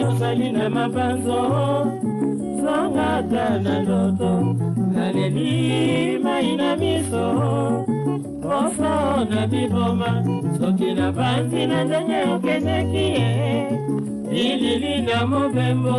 ezali na mabanzo zongata na ndoto naleli mai na miso poso na biboma soki na banzi na ndenge okendeki ye bilili na mobembo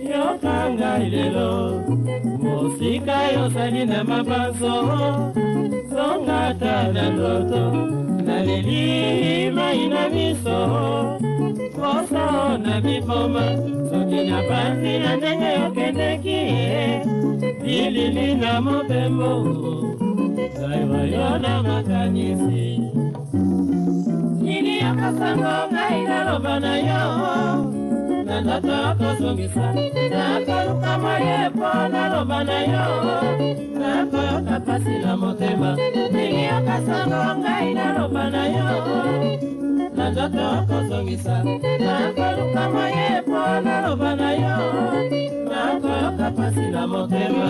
yokanga lelo mosika yosani na mabanso songata na ndoto naleli mai na miso poso na biboma soki na pasi na ndenge yokendeki bilili na mobembo zaiwa yo na makanisi nini yokosango ngai naloba na yo nzoto yokosungisa nakoluka moyepo naloba na yo nakoyoka mpasi na motema ndenge yokasongo ngai naloba na yo na nzoto yokosungisa nakoluka moyepo naloba na yo nakoyoka mpasi na motema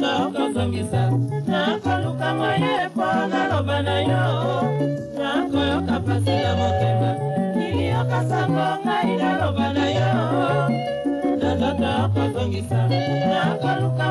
tokozongisa nakoluka moye mpo naloba na yo nakoyoka pasi ya motema niliokasango ngai naloba na yo nazo tokozongisa nakoluka